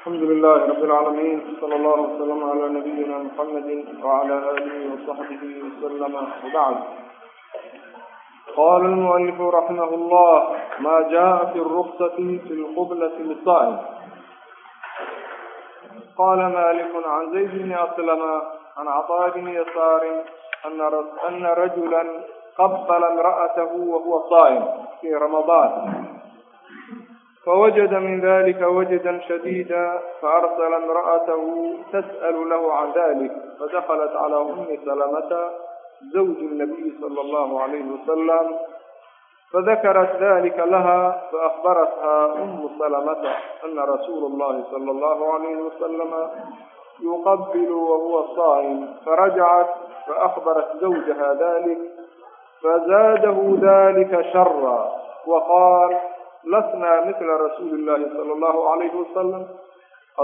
الحمد لله رب العالمين صلى الله وسلم على نبينا محمد وعلى آله وصحبه وسلم وبعد قال المؤلف رحمه الله ما جاء في الرخصة في القبلة للصائم قال مالك عن زيد بن أسلم عن عطاء بن يسار أن رجلا قبل امرأته وهو صائم في رمضان فوجد من ذلك وجدا شديدا فأرسل امرأته تسأل له عن ذلك فدخلت على أم سلمة زوج النبي صلى الله عليه وسلم فذكرت ذلك لها فأخبرتها أم سلمة أن رسول الله صلى الله عليه وسلم يقبل وهو صائم فرجعت فأخبرت زوجها ذلك فزاده ذلك شرا وقال lasnaa mila rasuuli illaahi sala allahu calayhi wasalam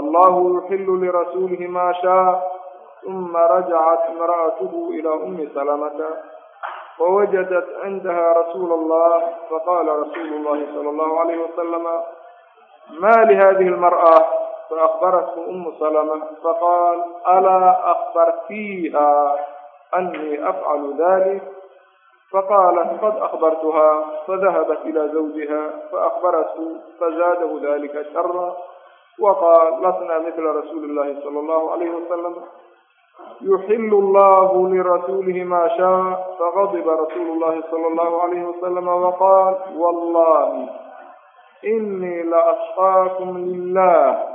allahu yuxilu lirasuulihi maa shaa uma rajacat imra'atuhu ilaa ummi salamata fawajadat cindaha rasuula allah faqala rasuulu llahi sala allahu calayhi wasalama ma lihadihi lmar'a faakbarathu umu salama faqaal alaa akbartiiha annii afcalu dalik فقالت قد أخبرتها فذهبت إلى زوجها فأخبرته فزاده ذلك شرا وقال لسنا مثل رسول الله صلى الله عليه وسلم يحل الله لرسوله ما شاء فغضب رسول الله صلى الله عليه وسلم وقال والله إني لأشقاكم لله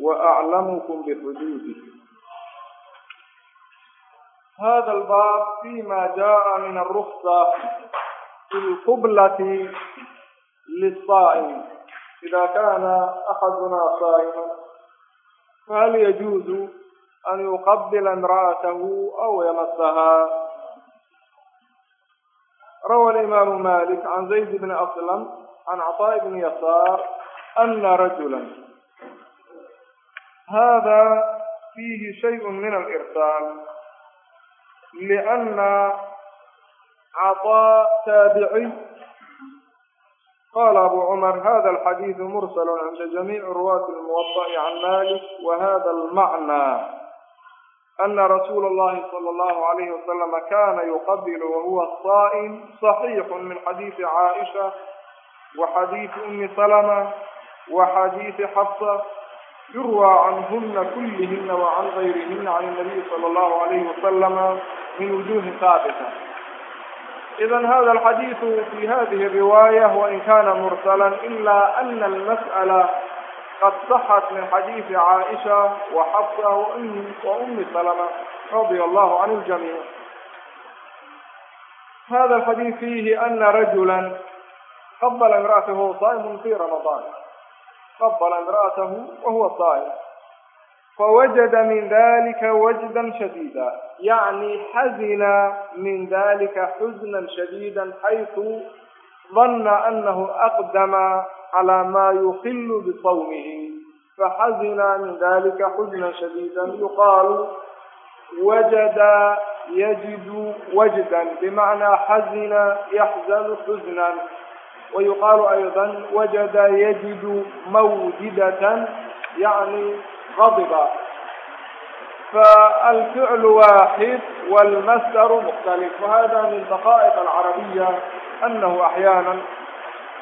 وأعلمكم بحدوده hada albaab fima jaa min alruksa fi lqublati lisaa'im ida kana axaduna saa'ima fahal yajuuzu an yuqabila imra'atahu aw yamasaha روى الإمام مالك عن زيد بن أسلم عن عطاء بن يسار أن رجلا هذا فيه شيء من الإرسال لأna caطاa taabiciy qala abu cmar hada alxadiidu mursl cinda jamiic ruwaati اlmuwaطأi can malik wa hada almacnى ana rasuula اllahi salى اllahu عalayhi wasalama kana yuqabil wahuwa saa'm صaxiixu min xadiidi caaisha wa xadiidi umi salma wa xadiidi xafsa yurwى canhuna kulihina wa can gayrihina can الnabiy salى اllahu عalayhi wasalama min wujuhi saabita idan hada alxadiidu fi hadihi riwaaya wain kana mursalan ila ana almas'ala qad saxat min xadiidi caaisha wa xabsa wa ummi salama radia allahu can ljamiic hada alxadiid fiihi ana rajula qabala imra'atahu saaimun fi ramadaan qabala imra'atahu wahuwa saa'im fawajada min dalika wajdan shadiida yacni xazina min dalika xusnan shadiida xaytu dana anahu aqdama calaa maa yukilu bisawmihi faxazina min dalika xusnan shadiida yuqaalu wajada yajidu wajdan bimacnaa xazina yaxzanu xusnan wayuqaalu ayضa wajada yajidu mawjidatan yani غضب فالفعل واحد والمصدر مختلف وهذا من دقائق العربية أنه أحيانا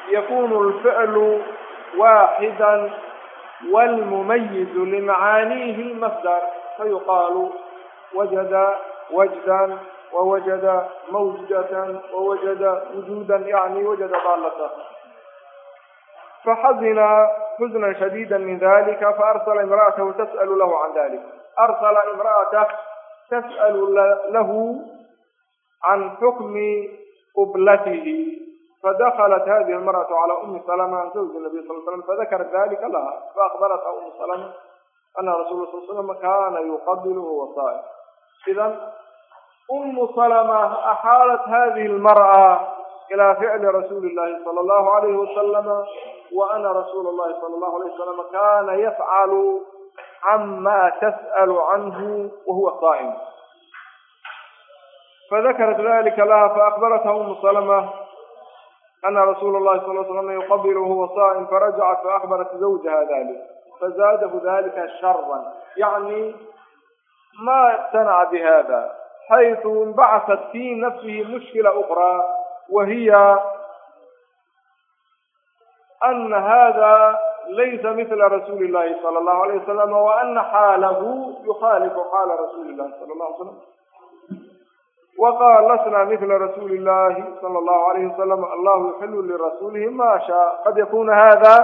يكون الفعل واحدا والمميز لمعانيه المصدر فيقال وجد وجدا ووجد موجدة ووجد وجودا يعني وجد ضالته faxazina xusna shadiida min dalika faarsala imra'atahu tas'alu lahu can dalik arsala imra'atah tas'alu lahu can xukmi qublatihi fadaklat hadihi almar'atu cala umi salama zawji nabiy sal slam fadakarat dalika laha faakbaratha umu salama ana rasula sal slam kana yuqabiluhu wasaa'ir idan umu salama axaalat hadihi almar'a ila ficli rasuuli llahi sala allahu alayhi wasalama wa ana rasuula allahi sala allahu alayh wasalam kana yafcalu cama tas'alu canhu wa huwa saa'im fadakarat dalika laha faakbaratha umu salama ana rasuula allahi sal slam yuqabilu wa huwa saa'im farajacat faakbarat zawjaha dalik fazaadahu dalika sharan yacni ma اqtanaca bihada xayثu inbacaثat fi nafsihi mushkila ukra wa hiya ana hada laysa mila rasuuli illahi sala allahu alayh wasalam wa ana xaalahu yukhaalifu xaala rasuuli illahi sala allah alay slam waqaal lasna mila rasuuli illahi sala allahu alayhi wasalam allahu yuxilu lirasuulihi ma shaa qad yakuna hada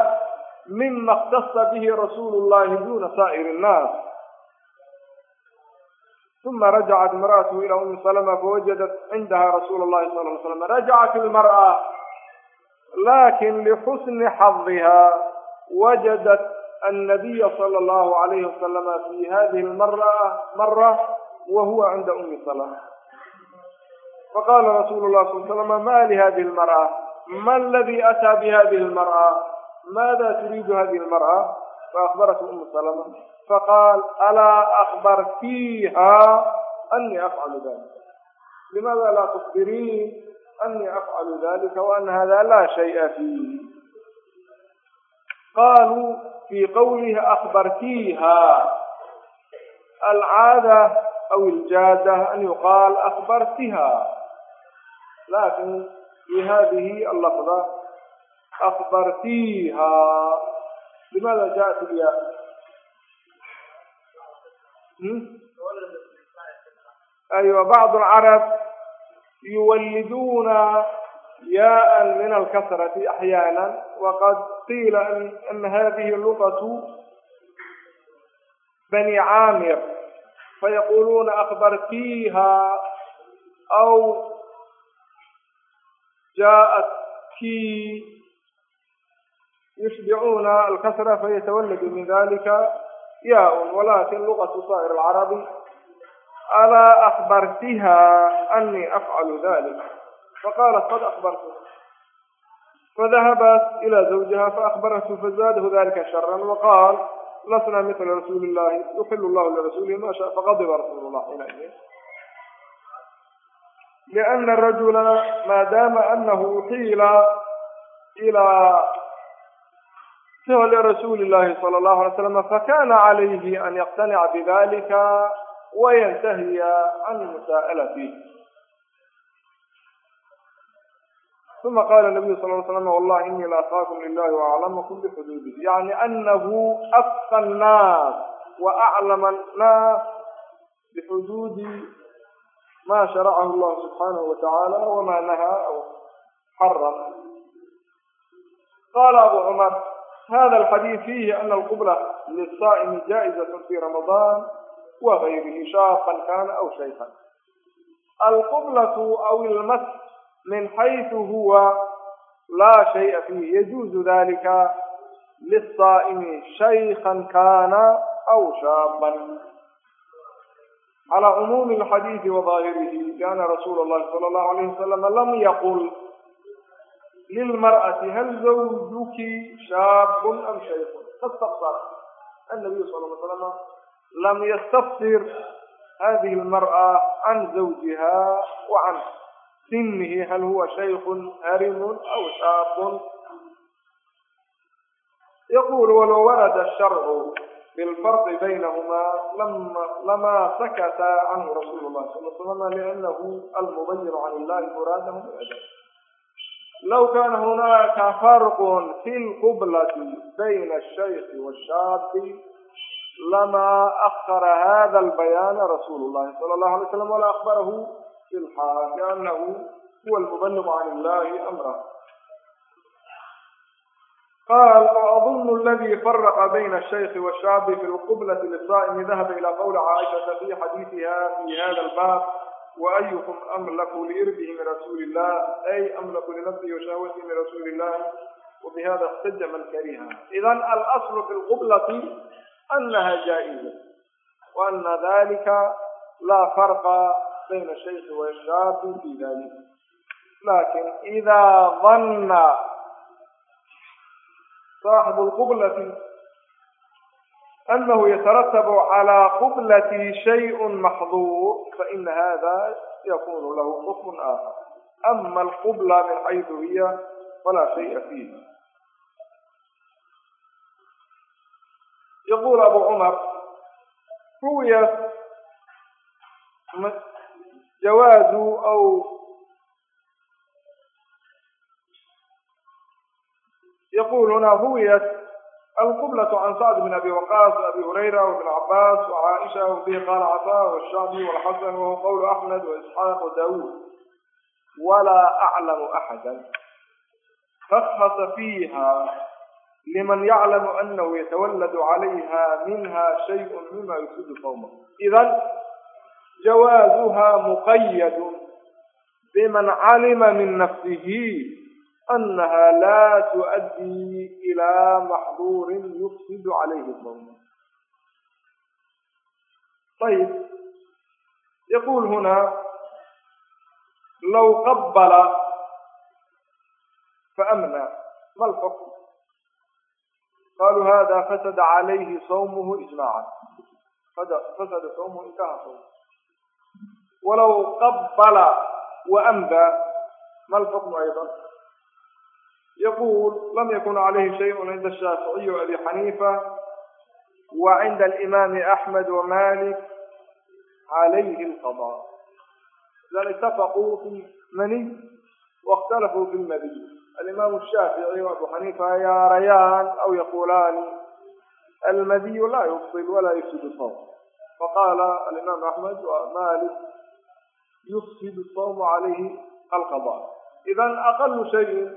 mima ikhtasa bihi rasuulu llahi duna saa'iri nnaas uma rajacat imra'atuhu ila umi salama fawajadat cindaha rasuula llahi sala l slam rajacat ilmar'a laakin lixusni xadihaa wajadat annabiya sala allahu alayhi wasalama fi hadihi lmara mara wa huwa cinda ummi salama faqala rasuulu llah sal slama ma lihadihi lmar'a ma aladi ataa bihadihi lmar'a maada turiidu hadihi lmar'a faakbarat umu salama faqaal alaa akbartiiha ani afcalu dalika limaada laa tukbiriin أني أفعل ذلك وأن هذا لا شيء فيه قالوا في قوله أخبرتيها العادة أو الجادة أن يقال أخبرتها لكن هذه اللفظة أخبرتيها لماذا جاءت بها أيوة بعض العرب yuwalliduuna yaaan min alkasrati axyaana waqad qiila ama hadihi luqatu bani caamir fayaquluuna akbartiiha aw jaaءat kii yushbicuuna alkasra fayatawalladu min dalika yaa-un walaakin luqatu saa'ir alcarabi alaa akbartiha anii afcalu dalik faqaalat qad akbartu fadahabat ilaa zawjiha faakbarathu fazaadahu dalika sharan waqaal lasna mila rasuuli llahi yuxilu llahu lirasuulihi ma shaa faqadiba rasuulu llah ilayhi liana arajula maadaama anahu uxiila ilaa sihwa lirasuuli llahi sala allahu alay slam fakana calayhi an yaqtanica bidalika wayantahiya can ilmusaa'ala fiih uma qaala nabiyu sal l slam wallahi inii la akhaakum lilahi waaclamakum bixuduudih yani anahu afqa annaas wa aclama annaas bixuduudi ma sharacahu allahu subxaanahu watacaala wama nahaa aw xaram qaala abu cumar hada alxadiid fiihi ana alqubla lisaa'imi jaa'izaة fi ramadaan وغyrihi shaaqan kana aw shaykan alqublaةu aw ilmas min xayثu huwa laa shayءa fiih yajuuzu dalika liلsaa'mi shaykan kana aw shaaban calى cumuumi اlxadiiثi وظaahirihi liأna rasuula اllahi salى اllahu عalayh wasalam lam yaqul lilmarأati hal zawjuki shaabun am shaykun kastaqsar annabiyu sal l slama lam yastafsir hadihi almar'a can zawjiha wa can sinihi hal huwa shaykhun harimun aw shaabun yaqul walow warada asharcu bilfarqi baynahumaa lamaa sakata canhu rasuulu llahi sala slama liannahu almubayinu can illahi muraadahu biadab low kaana hunaaka farqun fi lqublati bayna ashayki washaabi lama akara hada albayaana rasuulu llahi sala allahu alay slam walaa akbarahu fi lxaal liannahu huwa almubaligu can illahi amra qaal waadunu aladi faraqa bayna shaykhi washaabi fi lqublati lisaa'imi dahaba ilaa qowli caaishata fi xadiisiha fi hada albaab waayukum amlaku liirbihi min rasuuli illah ay amlaku linafsihi washahwatihi min rasuuli illahi wabihada اxtaja man kariha idan alaslu fi lqublati anaha jaa'iza wa ana dalika laa farqa bayna shaykhi washaabi fii dalik lakin idaa danna saaxibu lqublati anahu yataratabu calaa qublatihi shayء maxduur faina hada yakunu lahu xukm aakhar ama alqubla min xaydu hiya falaa shaya fiiha yaquul abu cumar ruwiya jawaazu aw yaquul hunaa ruwiyat alqublaة can sacd bn abi waqaas abi hurayra wbn cabaas wcaaisha wbihi qaala cataa wshacbi wlxasan wahuwa qowl axmed waisxaaq wadaawuud walaa aclamu axada fakhasa fiiha liman yaclamu anahu yatawalladu calayha minha shayun mima yufsidu sawma idan jawaazuha muqayadu biman calima min nafsihi anaha laa tuؤaddii ilaa maxduurin yufsidu calayhi sawma ayib yaqul huna low qabala faamna ma lxukm qaaluu hada fasada calayhi sawmuhu ijmaacan fasada sawmuhu intaha sawm walow qabala wa amba ma lxukmu aydan yaquul lam yakun calayhi shayun cinda ashaaficiyi wa abi xaniifa wa cinda alimaami axmed wa malik calayhi alqada idan itafaquu fi maniy waاkhtalafuu fi lmabiy alimaamu shaafici abu xaniifa yaarayaan aw yaquulaani almadiyu laa yufsil walaa yufsidu sawm faqaala alimaamu axmed waa malik yufsidu sawmu calayhi alqada idan aqalu shayin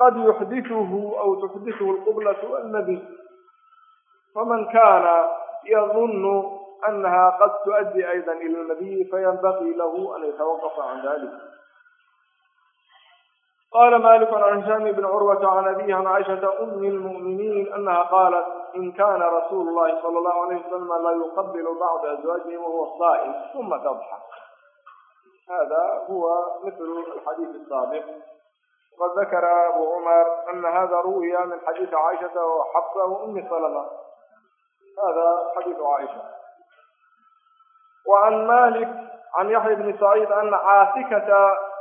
qad yuxdituhu aw tuxdituhu alqublatu almadiy faman kaana yadunnu anaha qad tuؤddi ayda ila almadiyi fayanbagii lahu an yatawaqafa can dalik qala malik can hisam bn curwata can abihi can caaishata umi lmu'miniin anaha qaalat in kana rasuulu llahi sala allahu alayh wasalama la yuqabilu bacda azwaajihim wahuwa saa'im uma tadxak hada huwa mithlu alxadiid asaabiq waqad dakara abu cumar ana hada ruwiya min xadiidi caaishata wa xabsa wa umi salama hada xadiidu caaisha wa can malik can yaxya bni saciid ana caasikata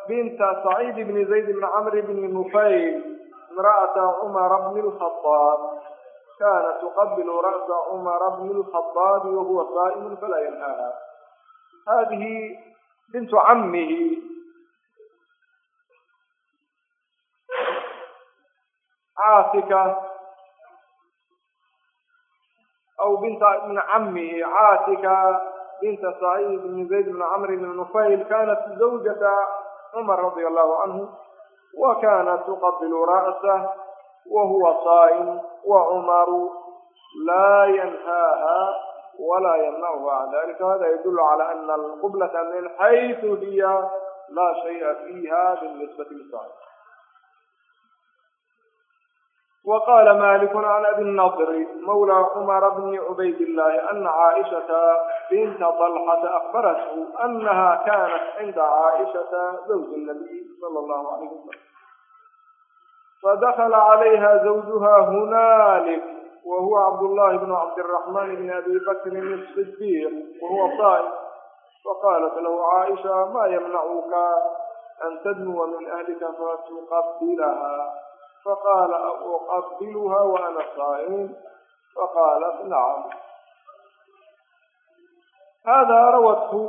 binta saciid bni zayd bni camr bni nufayl imra'ata cumara bni lkhadaab kaana tuqabilu ra'sa cumara bni lkhadaabi wahuwa saa'imun falaa yanhaaha haadihi bintu cammihi caasika aw binta bni cammihi caasika binta saciid bni zayd bni camr bni nufayl kanat zawjata cumar radia allahu canhu wa kaanat tuqabilu ra'sah wa huwa saa'im wa cumaru laa yanhaaha walaa yamnacuha can dalika hada yadulu cala ana alqublata min xaysu hiya laa shaya fiiha binisbati lisaa'im وقال مالك عن أبي النضر مولى عمر بن عبيد الله أن عائشة بنت طلحة أخبرته أنها كانت عند عائشة زوج النبي صلى الله عليه وسلم فدخل عليها زوجها هنالك وهو عبد الله بن عبد الرحمن بن أبي بكر الصديق وهو صائم فقالت له عائشة ما يمنعك أن تدنو من أهلك فتقبلها faqaala uqabiluha wa ana saa'im faqaalat nacam hada rawathu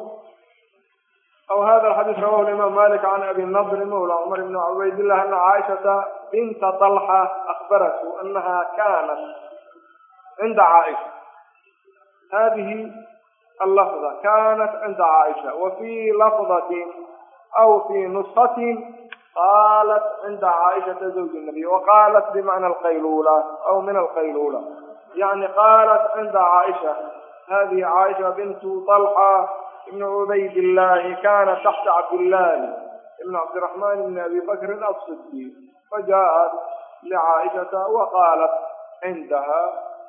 aw hada alxadiis rawahu limaam malik can abi nadri mawla cumar ibn cubaydillah ana caaishata binta dalxa akhbaratu anaha kanat cinda caaisha hadihi allafda kanat cinda caaisha wa fii lafdati aw fii nuskatin qaalat cinda caaishata zawji nabiy waqaalat bimacna alqaylula aw min alqaylula yani qaalat cinda caaisha hadihi caaisha bintu طalxa ibn cubayd illahi kana taxta cabdillahi ibn cabdiraxman ibn abi bakrin asidi fajaءat lcaaishata waqaalat cindaha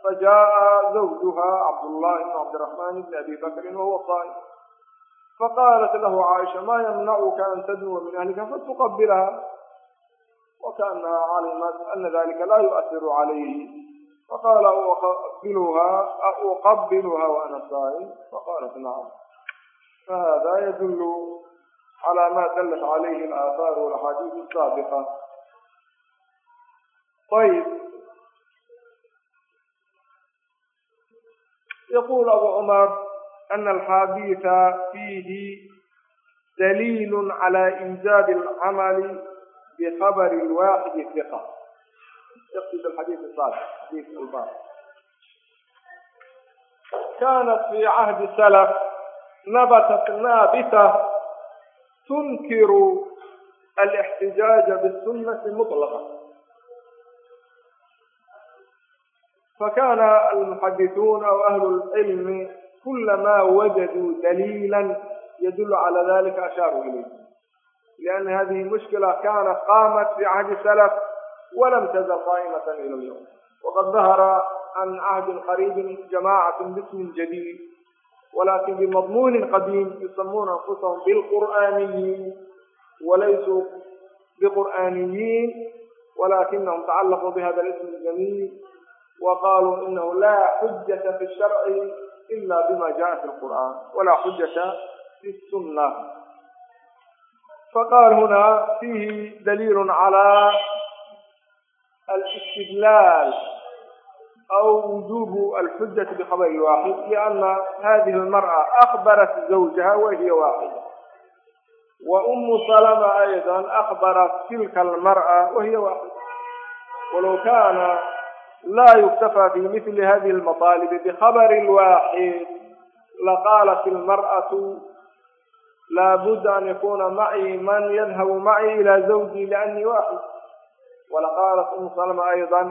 fajaءa zawjuha cabdullahi ibn cabdiraxman ibn abi bakrin wahuwa saa'im faqaalat lahu caaisha maa yamnacuka an tadnuwa min ahlika fatuqabilaha wakaanaha calimat ana dalika laa yu'asiru calayhi faqaala auqabiluha waana saa'im faqaalat nacam fahada yadulu calaa ma dalat calayhi alaathaaru walaxaadiisu asaabiqa ayb yaqul abu cumar ana alxaabisa fiihi daliil cala iijaab alcamali bikhabari lwaaxidi iqa kaanat fi cahdi salaf nabatat naabita tunkiru alixtijaaja bisunati mulaqa fakana almuxadisuuna waahlu lcilmi kulamaa wajaduu daliila yadulu cala dalika ashaaruu ilayh lianna hadihi mushkila kaana qaamat fi cahdi salaf walam tazal qaa'imatan ila lyawm waqad dahara can cahdin qariibin jamacatun bismin jadiid walakin bimadmuunin qadiim yusamuuna anfusahum bilqur'aaniyiin walaysuu biqur'aaniyiin walakinahum tacalaquu bihada lism aljamiil wa qaluu inahu laa xujata fi sharci ila bima jaءa fi اlqur'an wala xujata fi الsuna faqal huna fihi dalil calى الاstidlal أو وجوب الحجة بخبر واحد لأن هذه المرأة أخبرت زوجها وهي واحدة وأم سلمة أيضا أخبرت تلك المرأة وهي واحدة ولو كان laa yuktafaa fi mili hadi lmaalibi bikhabari waaxid laqaalat ilmar'atu laabuda an yakuna macii man yadhabu macii ila zawji lianii waaxid walaqaalat umu salma ayضa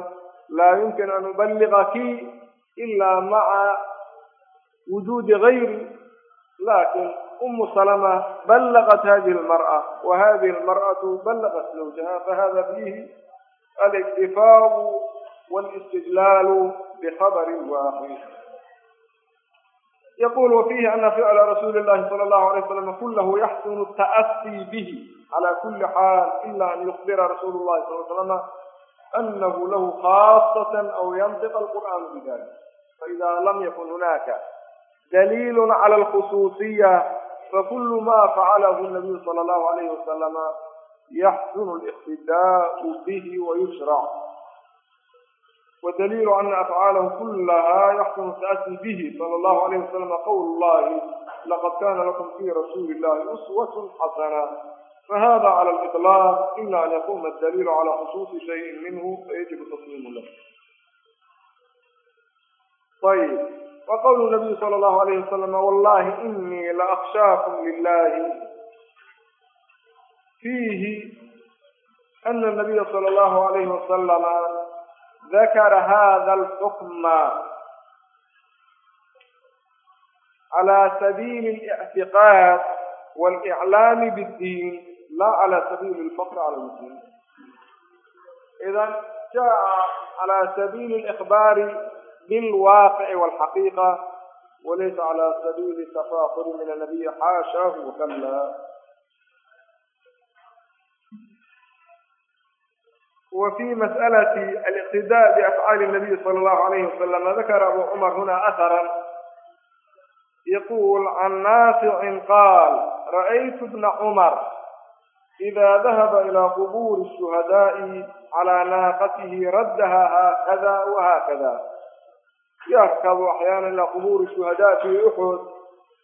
laa yumkin an ubaliغaki ila maca wujuudi gayri lakin umu salma ballaqat hadihi اlmarأa wa hadihi اlmarأaةu ballaqat zawjaha fahada fiihi aliktifaau والاستدلال بخبر واحد يقول وفيه أن فعل رسول الله صلى الله عليه وسلم كله يحسن التأسي به على كل حال إلا أن يخبر رسول الله صلى الله عليه وسلم أنه له خاصة أو ينطق القرآن بذلك فإذا لم يكن هناك دليل على الخصوصية فكل ما فعله النبي صلى الله عليه وسلم يحسن الاقتداء به ويشرع wadaliilu ana afcaalahu kulaha yaxsunu taati bihi sala allahu alayh wasalama qowl llahi laqad kana lakum fii rasuuli illahi uswatun xasana fahada cala aliطlaaq ila an yaquuma adaliilu cala khusuusi shayin minhu fayajibu tasliimu lah ayb wa qawlu nabiyi sala allahu alayh wasalama wallahi inii la akhshaakum lilahi fiihi ana nabiya sala allahu alayhi wasalama ذكر هذا الحكم على سبيل الاعتقاد والإعلام بالدين لا على سبيل الفقر على المسلمين إذا جاء على سبيل الإخبار بالواقع والحقيقة وليس على سبيل التفاخر من النبي حاشاه كلا wa fi mas'alati aliqtidaa biafcaali nabiy sala allahu alayhi wasalama dakara abu cumar hunaa aharan yaquul can naaficin qaal ra'aytu bna cumar ida dahaba ilaa qubuuri shuhadaa'i calaa naaqatihi raddaha haakada wa haakada yarkabu axyaana ilaa qubuuri shuhadaa fi uxud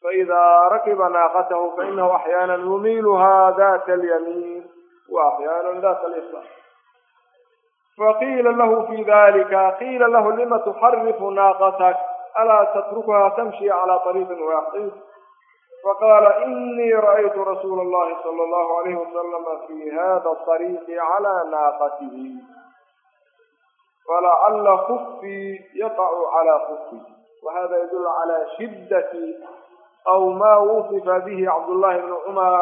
faidaa rakiba naaqatahu fainahu axyaana yumiiluhaa data alyamiin wa axyaana data alisar faqiila lahu fii dalika qiila lahu lima tuxarifu naaqatak alaa tatrukuha tamshi calaa ariiqin waaxid faqaala inii ra'aytu rasuula allahi sala allahu alayhi wasalama fii hada ariiqi calaa naaqatihi falacalla kufii yaqacu calaa kufi wahada yadullu calaa shiddati aw maa wusifa bihi cabdullahi bni cumar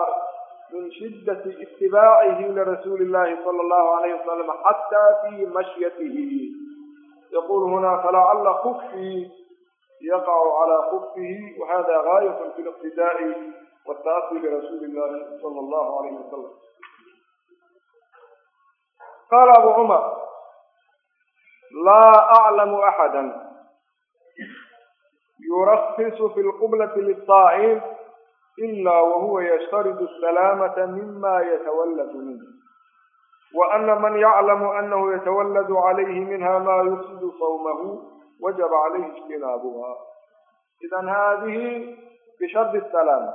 min shiddati itibaacihi lirasuuli illahi sala allahu alayhi wasalam xataa fii mashyatihi yaquul hunaa falacalla kufii yaqacu calaa kufihi wahada gaayat fi liqtidaa'i wataasi lirasuuli illahi sala allahu alayhi wasalam qaala abu cumar laa aclamu axada yurakisu fi lqublati lisaa'im ilaa wahuwa yashtaridu asalaamata mima yatawalladu minhu wa ana man yaclamu anahu yatawalladu calayhi minha maa yufsidu sawmahu wajaba calayhi ijtinaabuha idan haadihi bishardi asalaama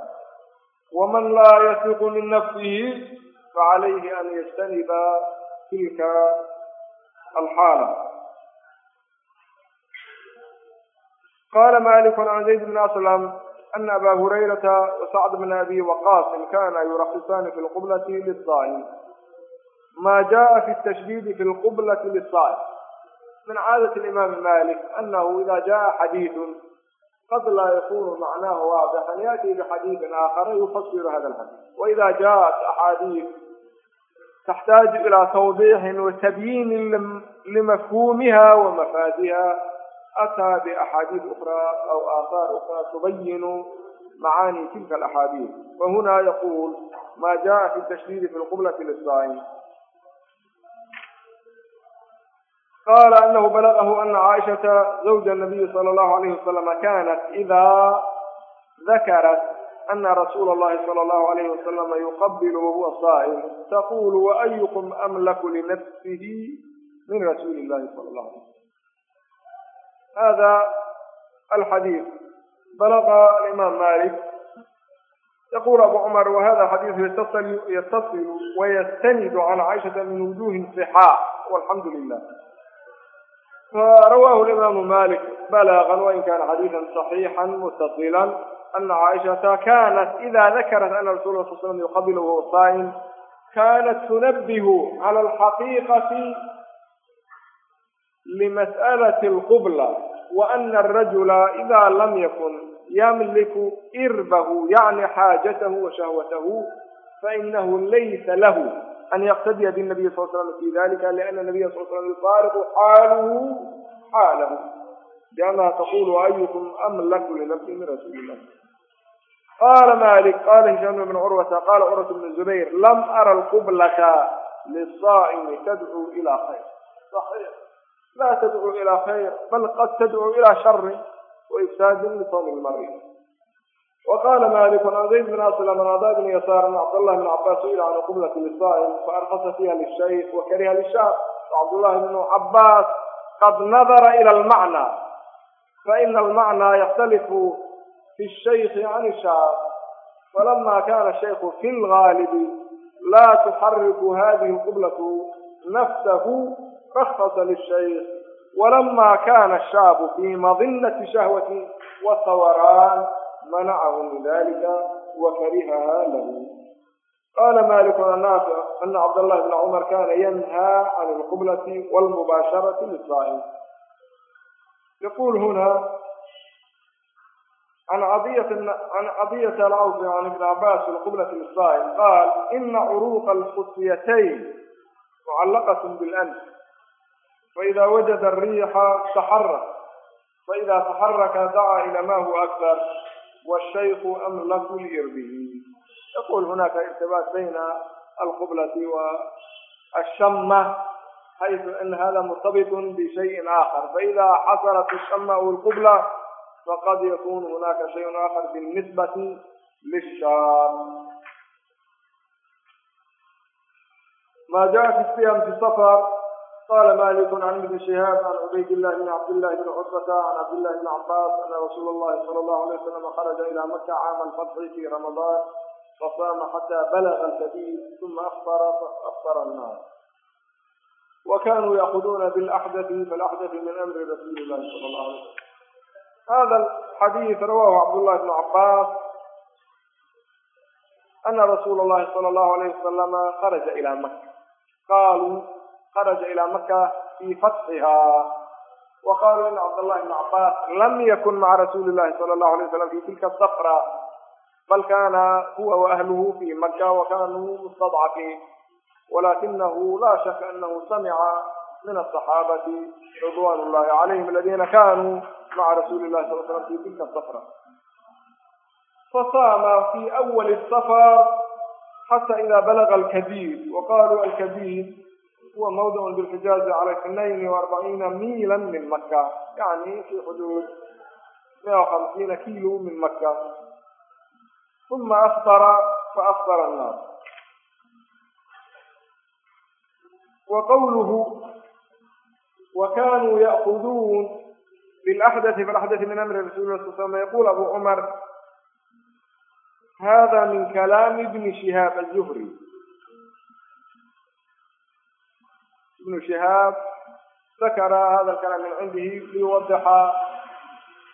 waman laa yasiqu min nafsihi facalayhi an yajtaniba tilka alxaala qaala maliku can zayd bn aslam أن أبا هريرة وسعد بن أبي وقاص كانا يرخصان في القبلة للصائم ما جاء في التشديد في القبلة للصائم من عادة الإمام مالك أنه إذا جاء حديث قد لا يكون معناه واضحا يأتي بحديث آخر يفسر هذا الحديث وإذا جاءت أحاديث تحتاج إلى توضيح وتبيين لمفهومها ومفادها أtىa بأxاadiiث أkrىa أو آaثاar أkrىa تubayin maعaani tilka الأxاadiiث وhuna yqul ma jaءa fi التشhdيd fi الqبلةi للصاaئم qala أنh blغh أنa cاaشhaةa زوج النaبiي slى الlه عlيه وsلم kanت إda ذakrت أنa رsuul الlahi slى الlه عlيه وsلم yqبل وhuوa صاaئم تqul وأyكm أmlk لنfسه min رasuuli الlahi slى الlه عlيه هذا الحديث بلغ الإمام مالك يقول أبو عمر وهذا حديث يتصل يتصل ويستند على عائشة من وجوه صحاح والحمد لله فرواه الإمام مالك بلاغا وإن كان حديثا صحيحا متصلا أن عائشة كانت إذا ذكرت أن رسول الله صلى الله عليه وسلم يقبل وهو صائم كانت تنبه على الحقيقة limas'alati alqubla wa ana arajula idaa lam yakun yamliku irbahu yacni xaajatahu wa shahwatahu fainahu laysa lahu an yaqtadiya binabiyi sal slam fi dalika liana nabiya sal slam yufaariqu xaaluhu xaalahu liannaha taqulu ayukum amlaku linafsihi min rasuuli illah qala malik qala hishaam bn curwata qala curwat bn zubayr lam ara alqublata lisaa'imi tadcuu ila khayr صaxiix laa tadcuu ilaa khayr bal qad tadcuu ilaa sharin wa ifsaadin lisawmi lmari wa qaala maliku can zayd bin aslam an cadaa bni yasaar an cabdllahi bn cabbaas suila can uqublati lisaa'im faarkasa fiiha lishayk wa kariha lishaar wacabdullahi bnu cabbaas qad nadara ila almacnaa faina almacnaa yaxtalifu fi shayki can ishaar falama kana shayku fi lgaalibi laa tuxariku hadihi lqublatu nafsahu rakhasa lishaykh walamaa kaana ashaabu fii madinati shahwati wasawaraan manacahu min dalika wa karihaha lahu qaala maaliku annaafic ana cabdallahi bna cumar kana yanhaa can alqublati walmubaasharati lisaaim yaqul huna عن عطية عن عطية العوفي عن ابن عباس في القبلة للصائم قال إن عروق الخصيتين معلقة بالأنف faidaa wajada riixa taxarak faidaa taxaraka dacaa ilaa ma huwa aktar washayku amlaku lirbihi yaqul hunaaka irtibaat bayna alqublati wa ashama xaysu ana hada murtabitun bishayin aakhar faidaa xasarat ashama aw alqubla faqad yakunu hunaaka shayun aakhar binisbati lishaam ma jaa fi siyam fi safar qala maliku can ibni shihaab can cubaydillahi bni cabdillahi bni cutbata can cabdillahi bni cabaas ana rasuula allahi sala allahu alay wasalam kharaja ilaa maka caama alfatxi fi ramadaan fasaama xataa balaga alkabiir uma afara faafara annaas wakanuu yaakuduuna bilaxdafi falaxdafi min amri rasuuli llahi sala allahu alay wasalam hada alxadiid rawahu cabdullahi bnu cabaas ana rasuula allahi sala allahu alayh wasalama kharaja ilaa maka qaaluu kharaja ilaa markaa fii fatxihaa wa qaaluu ina cabdallahi bni cabbaas lam yakun maca rasuuli llahi sala allahu alay wasalam fii tilka safra bal kana huwa waahluhu fii maka wa kanuu mustadcafiin walakinahu la shaka anahu samica min asaxaabati ridwan llahi calayhim aladiina kanuu maca rasuuli llahi sal slam fi tilka safra fasaama fi awali safar xata ida balaga alkadiid wa qaluu alkadiid huwa mawdicu bilxijaazi cala itnayn waarbaciina miilan min maka yani fii xuduud mia hamsiina kilo min maka uma afdara faafdara annaas wa qawluhu wakanuu ya'kuduun bilaxdati falaxdati min amri rasuli l sl slm yaqul abu cumar hada min kalaami bni shihaab azuhri ibnu shihaab dakara hadalkana min cindihi liwadixa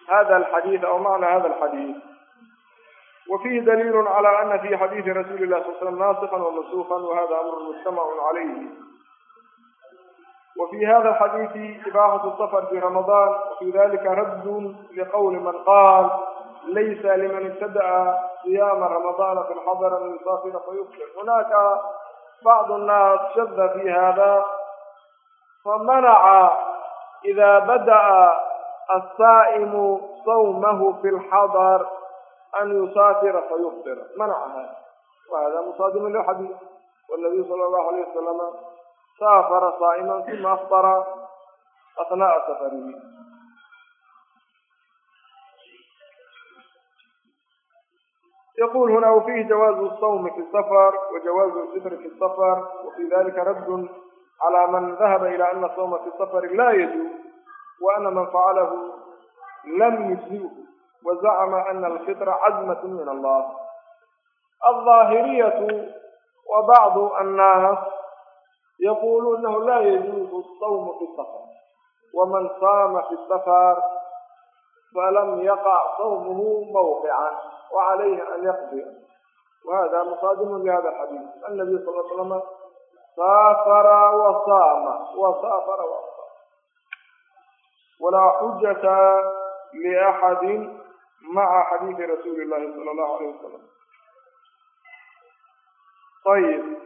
hada alxadiid aw macna hada alxadiid wa fiihi daliilu cala ana fi xadiidi rasuuli lah sal slam naasixan wamansuuqan wahada amru mujtamacun calayhi وفي هذا الحديث إباحة السفر في رمضان وفي ذلك رد لقول من قال ليس لمن ابتدأ صيام رمضان في الحضر أن يسافر فيفطر هناك بعض الناس شذ في هذا famanaca idaa bada'a asaa'imu sawmahu fi lxadar an yusaafira fayufdira manacaha wahada musaadimu lilxadiid wanabiyu sala allahu alayh wasalama saafara saa'iman uma afdara asnaaa safarihi يقول هنا وفيه جواز الصوم في السفر وجواز الفطر في السفر وفي ذلك رد calaa man dahaba ilaa ana sawma fi safari laa yajuuz wa ana man facalahu lam yujzibhu wa zacma ana alfitra cazmatun min allah aldaahiriyatu wa bacdu annaas yaquuluunahu laa yajuuzu asawmu fi safar waman saama fi safar falam yaqac sawmuhu mawqican wa calayhi an yaqdiya wa hada muqaadimu lihada alxadiis annabiy sal l slam saafara wasaama wasaafara wasaama walaa xujata liaxadin maca xadiidi rasuuli llahi sala allahu alayh wasalam ayib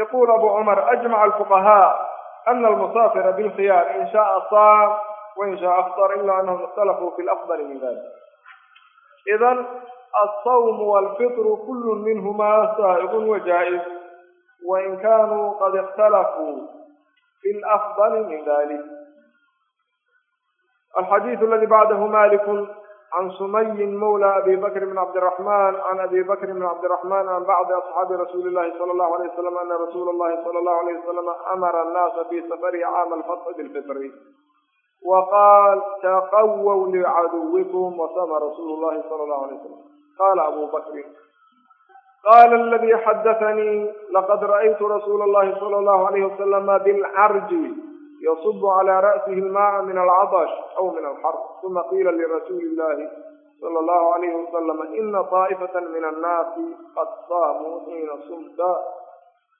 yaqul abu cumar ajmaca alfuqahaa ana almusaafira bilkhiyaar in shaaa saam wain shaaa aftar ila anahum ikhtalafuu fi lafdali min dalik idan alsawmu walfitru kullu minhumaa saa'iqun wa jaa-is wain kaanuu qad ikhtalafuu fi lafdali min dalik alxadiidu aladii bacdahu malikun can sumayin mawla abi bakr bn cabdiraxman can abi bakr bn cabdiraxman can bacdi asxaabi rasuuli illahi sala allahu alay wasalam ana rasuula allahi sala allahu alayh wasalam amara annaasa fi safarihi caama alfatxi bilfitri wa qaal taqawow licaduwikum wasama rasuulu llahi sala allahu alay wasalam qaala abu bakrin qaala aladii xadaanii laqad ra'aytu rasuula allahi sala allahu alayhi wasalama bilcarji yasubu cala ra'sihi almaca min alcatash aw min alxar uma qiila lirasuuli illahi sala allahu alayhi wasalama ina taa'ifata min annaasi qad saamuu xiina sumta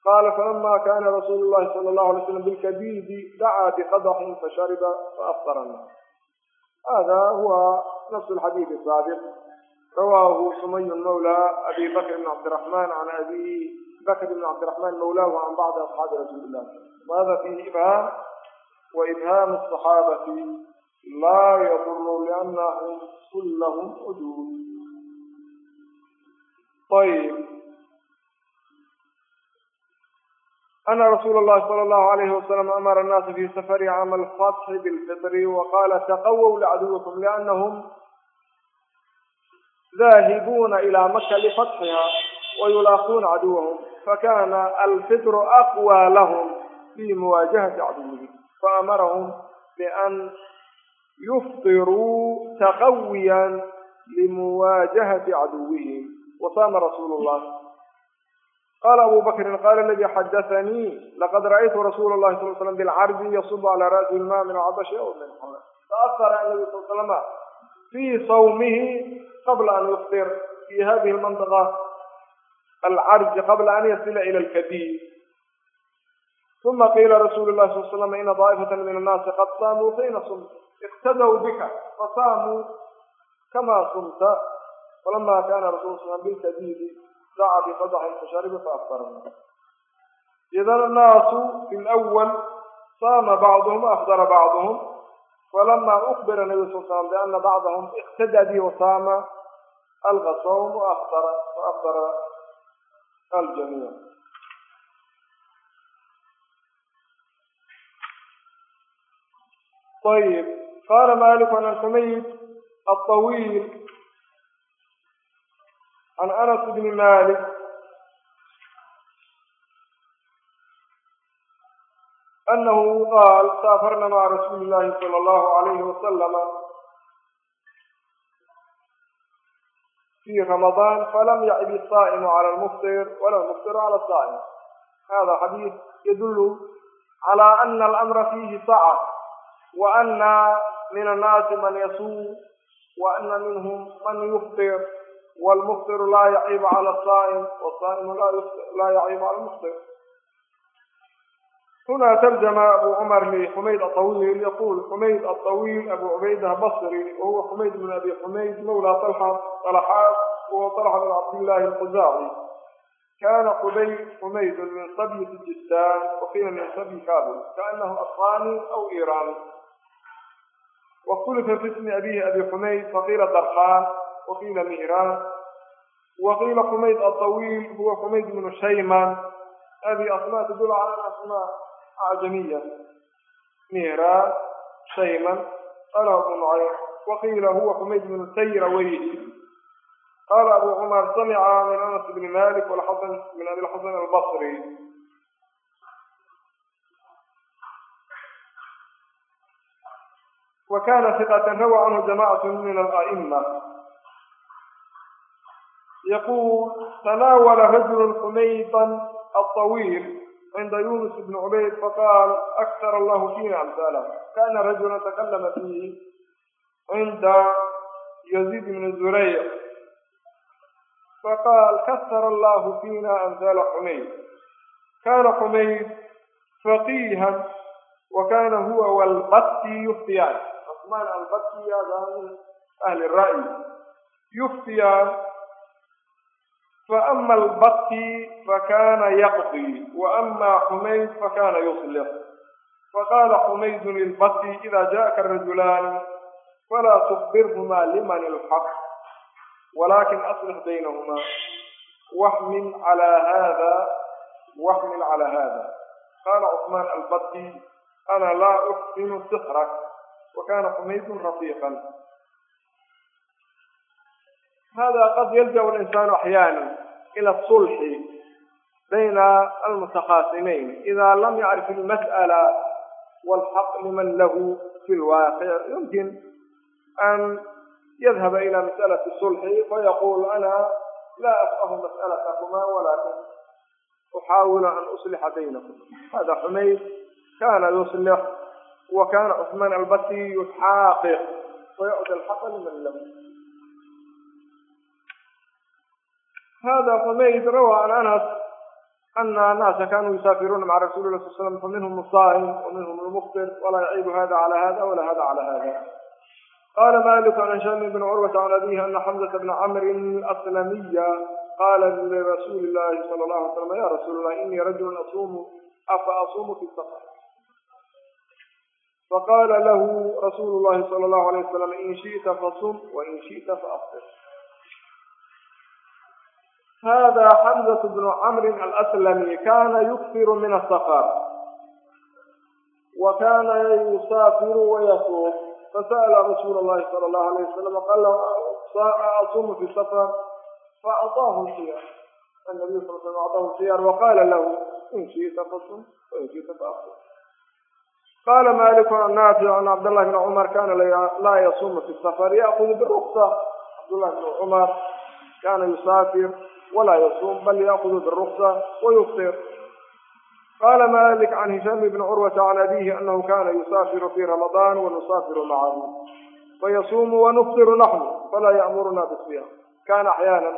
qala falama kana rasuulu llahi sala allahu alay slam bilkabiidi dacaa biqadaxin fashariba faaftar annaas hada huwa nafsu alxadiidi saabiq rawaahu sumay mawlaa abi bakr bn cabdiraxmaan can abi bakr bn cabdiraxmaan mawlaahu can bacdi asxaabi rasuuli illah wahada fiihi ibhaam wa ibhaamu asaxaabati laa yaduru liannahum kullahum uduul ayb ana rasuula allahi sala allahu alayhi wasalam amara annaasa fi safari cama alfatxi bilfitri wa qaala taqawow licaduwikum liannahum daahibuuna ilaa maka lifatxiha wayulaaquuna caduwahum fakana alfitru aqwaa lahum fii muwaajahati caduwihim faamarahum bian yuftiruu taqawiyan limuwaajahati caduwihim wasaama rasuulu llah qal abu bakrin qala ladi xadaanii laqad ra'aytu rasuula lahi sal slam bilcardi yasubu calaa ra'si ilma min cadasha yawm faafara nabi sal slama fii sawmihi qabla an yuftir fi hadihi lmandaqa alcarji qabla an yasila ila alkadiib uma qiila rasuulu lahi sal l slam ina daa'ifata min annaasi qad saamuu fiina sumta iqtadaw bika fasaamuu kama sumta falama kana rasul slam bilkadiibi daca bifadaxin fashariba faaftarna ida annaasu fi lwal saama bacduhum afdara bacduhum falama ukbira nabigu sal slam biana bacdahum iqtadaa bihi wasaama alqa sawm waaftara aljamiic ayib qaala maliku an alxumayd aطawiil can anas bni malik anahu qaal saafarna maca rasuuli illaahi sala allahu alayhi wasalama fii ramadaan falam yacib isaa'imu cala almuftir wala almuftiru cala asaa'im hada xadiis yadullu calaa ana alamra fiihi saca wa ana min annaasi man yasuum wa ana minhum man yuftir waalmuftiru laa yacibu cala asaa'im waasaa'imu laa yacibu cala almuftir هنا ترجم أبو عمر لحميد الطويل يقول حميد الطويل أبو عبيدة بصري وهو حميد بن أبي حميد مولى طلحة طلحات وهو طلحة بن عبد الله الخزاعي كان قبيل حميد من صبي سجستان وقيل من صبي كابل كأنه أصفاني أو إيراني واختلف في اسم أبيه أبي حميد فقيل درخان وقيل مهران وقيل حميد الطويل هو حميد بن شيمان هذه أسماء تدل على الأسماء cajamiya mihraa shayman qaala abu nucayr waqiila huwa xumayd bnu tayra weyhi qaala abu cumar samica min anas bni malik wlxasan min abilxasan albasri wa kana hiqatan rawa canhu jamacat min ala'ima yaquul tanaawala rajulu xumaydan aطawiil cinda yunus bni cubayd faqaal aktar allahu fiina amsaala kaana rajula takalama fiihi cinda yaziid bni zurayc faqaal kasara allahu fiina amsaala xumayd kaana xumayd faqiihan wa kaana huwa walbatti yuftiyaan cusmaan albatti adaa min ahli ra'yi yuftiyaan faama albati fakana yaqdi waama xumayd fakana yuslix faqaala xumaydu lilbati ida jaaka rajulaani falaa tukbirhuma liman ilxaq walakin aslix baynahuma waxmin calaa hada waxmin calaa hada qaala cusmaan albati ana laa uxsinu sixrak wakana xumaydun rafiiqan hada qad yalja insaanu axyaana ila sulxi bayna almutakaasimayn ida lam yacrif ilmas'ala walxaq liman lahu fi lwaaqic yumkin an yadhaba ila mas'alati sulxi fayaqul ana la afqahu mas'alatakuma walakin uxaawilu an uslixa baynakum hada xumayd kana yuslix wa kana cuثmaan albasiy yuxaaqiq fayucdi alxaqa liman lahu hada xumayd rawaa an anas ana anaasa kanuu yusaafiruuna maca rasuli lah sal slam faminhum asaahim wa minhum lmuftir walaa yacibu hada cala hada wala hada cala hada qala malik an hishami bn curwata can abihi ana xamzata bna camrin aslamiya qala lirasuuli llahi sala allahu ala slam ya rasuul allah inii rajulun asuumu afa asuumu fi safar faqala lahu rasuulu llahi sala allahu alayh wasalam in shi'ta fasum wain shi'ta faaftir hada xamzة bnu camri alslami kana yukfiru min asqar wakana yusaafiru wayasuuq fasa'la rasuul اllahi salى اllahu alayh wasalam qala asumu fi safar faacطaahu siyar النبي صلى الله عليه وسلم أعطاه الخيار وقال له إن شئت فصم وإن شئت فأفطر قال مالك عن نافع عن عبد الله بن عمر كان لا يصوم في السفر يأخذ بالرخصة عبد الله بن عمر كان يسافر walaa yasuum bal yaakudu biruksa wayuftir qaala malik can hishaam ibni curwata can abiihi anahu kana yusaafiru fii ramadaan wanusaafiru macahu fayasuumu wanuftiru naxnu falaa ya'muruna bisiyaam kana axyaana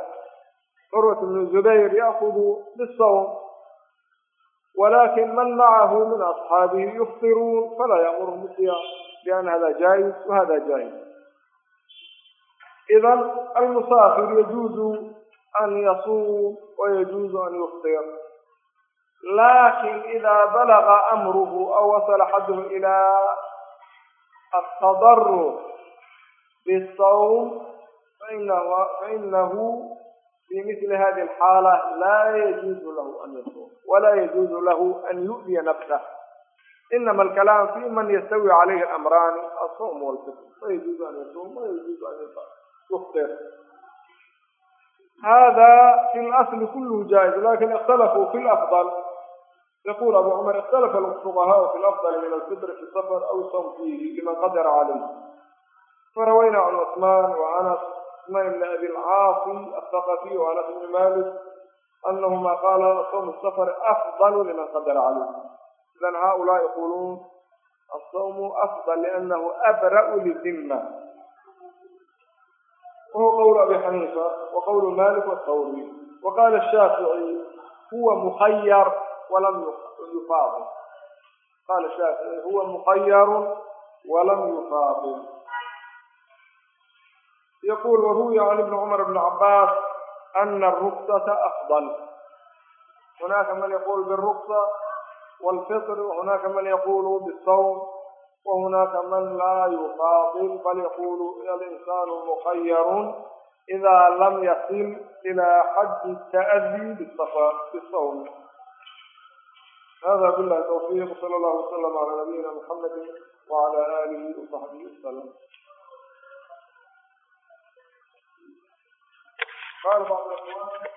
curwat bnu zubayr yaakudu bisawm walakin man macahu min asxaabihi yuftiruun falaa ya'muruhum bisiyaam lianna hada jaa'iz wahada jaa'iz idan almusaafir yajuuzu an yasuum wayajuuzu an yuftir laakin idaa balaga amruhu aw wasala xaduhu ilaa altadaruc bisawm fainahu fi mili hadi alxaala laa yajuuzu lahu an yasuum walaa yajuuzu lahu an yu'diya nafsah inama alkalaam fi man yastawi calayhi amraani asawm walfitr fayajuuzu an yasuum wayajuuzu an yuftir hada fi اlasl kulh jaiz lakin اkhtalafuu fi اlafضل yaqul abu cumar اkhtalafa الfuqahaءu fi اlafضل min alfitr fi safr aw sawm fihi liman qadara calayh farawayna can cثman وanas cثman bn abi اlcaasi الthaqafiy anas bn malik anahma qala sawm safr afضl liman qadara calayh idan haulaa yaquluun asawm afضل lأnah abrأ lidima wahuwa qowlu abi xaniifa wa qowlu malik wthawri wa qaala shaafici huwa mukhayar walam yufaadil qaala shaafici huwa mukhayarun walam yufaadil yaqul waruwiya can ibni cumar bni cabaas ana alruksata afdal hunaka man yaqulu biاlruksa wاlfitr wahunaka man yaqulu bisawm وهناك من لا يخاطب بل يقول الإنسان مخير إذا لم يصل إلى حد التأذي بالصوم هذا بالله التوفيق صلى الله وسلم على نبينا محمد وعلى آله وصحبه وسلم قال بعض الأخوان